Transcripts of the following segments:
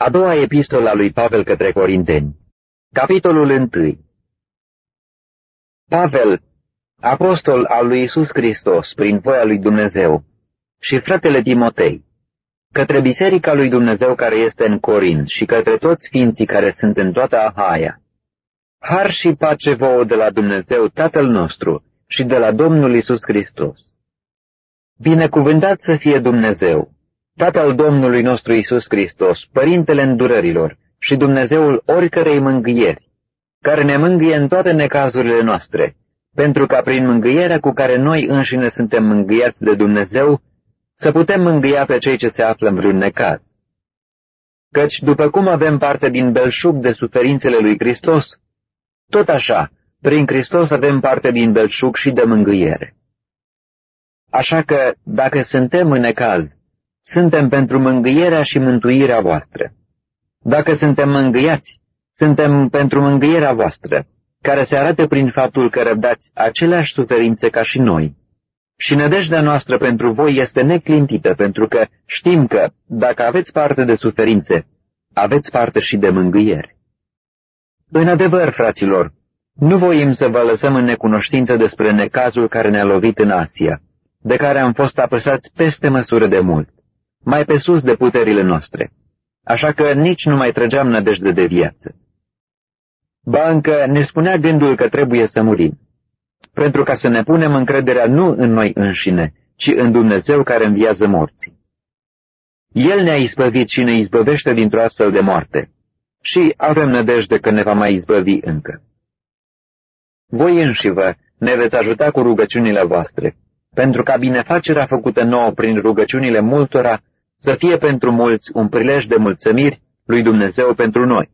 A doua epistola lui Pavel către Corinteni, capitolul 1 Pavel, apostol al lui Isus Hristos prin voia lui Dumnezeu, și fratele Timotei, către biserica lui Dumnezeu care este în Corint și către toți sfinții care sunt în toată Ahaia. Har și pace vouă de la Dumnezeu Tatăl nostru și de la Domnul Isus Hristos. Binecuvântat să fie Dumnezeu, Tatăl Domnului nostru Isus Hristos, Părintele îndurărilor și Dumnezeul oricărei mângâieri, care ne mângâie în toate necazurile noastre, pentru ca prin mângâierea cu care noi înșine suntem mângâiați de Dumnezeu, să putem mângâia pe cei ce se află în vreun necaz. Căci după cum avem parte din belșug de suferințele lui Hristos, tot așa, prin Hristos avem parte din belșug și de mângâiere. Așa că, dacă suntem în necaz, suntem pentru mângâierea și mântuirea voastră. Dacă suntem mângâiați, suntem pentru mângâierea voastră, care se arată prin faptul că răbdați aceleași suferințe ca și noi. Și nădejdea noastră pentru voi este neclintită, pentru că știm că, dacă aveți parte de suferințe, aveți parte și de mângâiere. În adevăr, fraților, nu voim să vă lăsăm în necunoștință despre necazul care ne-a lovit în Asia, de care am fost apăsați peste măsură de mult, mai pe sus de puterile noastre, așa că nici nu mai trăgeam nădejde de viață. Ba încă ne spunea gândul că trebuie să murim, pentru ca să ne punem încrederea nu în noi înșine, ci în Dumnezeu care înviază morții. El ne-a izbăvit și ne izbăvește dintr-o astfel de moarte și avem nădejde că ne va mai izbăvi încă. Voi înșivă ne veți ajuta cu rugăciunile voastre, pentru ca binefacerea făcută nouă prin rugăciunile multora să fie pentru mulți un prilej de mulțumiri lui Dumnezeu pentru noi.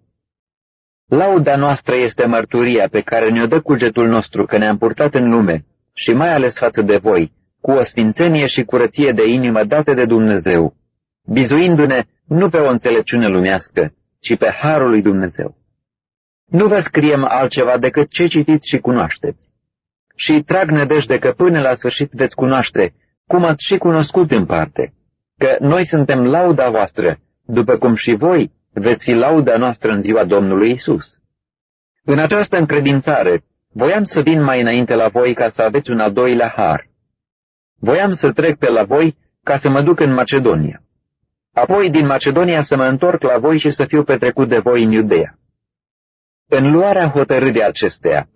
Lauda noastră este mărturia pe care ne-o dă cugetul nostru că ne-am purtat în lume și mai ales față de voi, cu o sfințenie și curăție de inimă date de Dumnezeu, bizuindu-ne nu pe o înțelepciune lumească, ci pe harul lui Dumnezeu. Nu vă scriem altceva decât ce citiți și cunoașteți. Și trag nădejde că până la sfârșit veți cunoaște, cum ați și cunoscut în parte, că noi suntem lauda voastră, după cum și voi veți fi lauda noastră în ziua Domnului Isus. În această încredințare, voiam să vin mai înainte la voi ca să aveți un al doilea har. Voiam să trec pe la voi ca să mă duc în Macedonia. Apoi din Macedonia să mă întorc la voi și să fiu petrecut de voi în Iudea. În luarea hotărârii acesteia,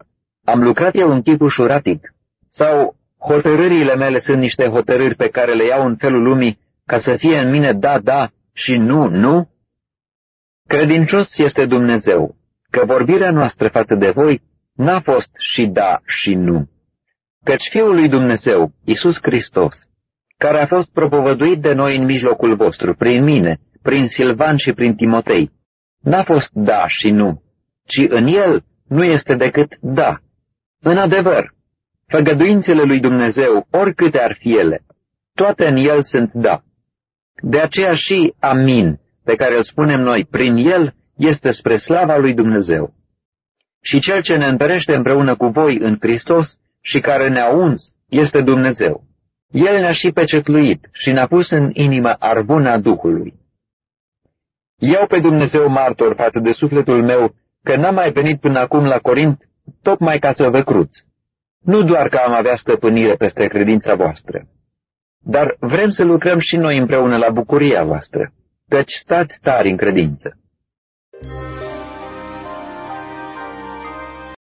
am lucrat eu în chip ușuratic, sau hotărârile mele sunt niște hotărâri pe care le iau în felul lumii ca să fie în mine da, da și nu, nu? Credincios este Dumnezeu, că vorbirea noastră față de voi n-a fost și da și nu. Căci Fiul lui Dumnezeu, Isus Hristos, care a fost propovăduit de noi în mijlocul vostru, prin mine, prin Silvan și prin Timotei, n-a fost da și nu, ci în el nu este decât da. În adevăr, făgăduințele lui Dumnezeu, oricâte ar fi ele, toate în el sunt da. De aceea și amin, pe care îl spunem noi, prin el este spre slava lui Dumnezeu. Și cel ce ne întărește împreună cu voi în Hristos și care ne-a uns este Dumnezeu. El ne-a și pecetluit și ne-a pus în inimă arbuna Duhului. Iau pe Dumnezeu martor față de sufletul meu că n-am mai venit până acum la Corint tocmai ca să vă cruț. Nu doar că am avea stăpânire peste credința voastră, dar vrem să lucrăm și noi împreună la bucuria voastră, căci stați tari în credință.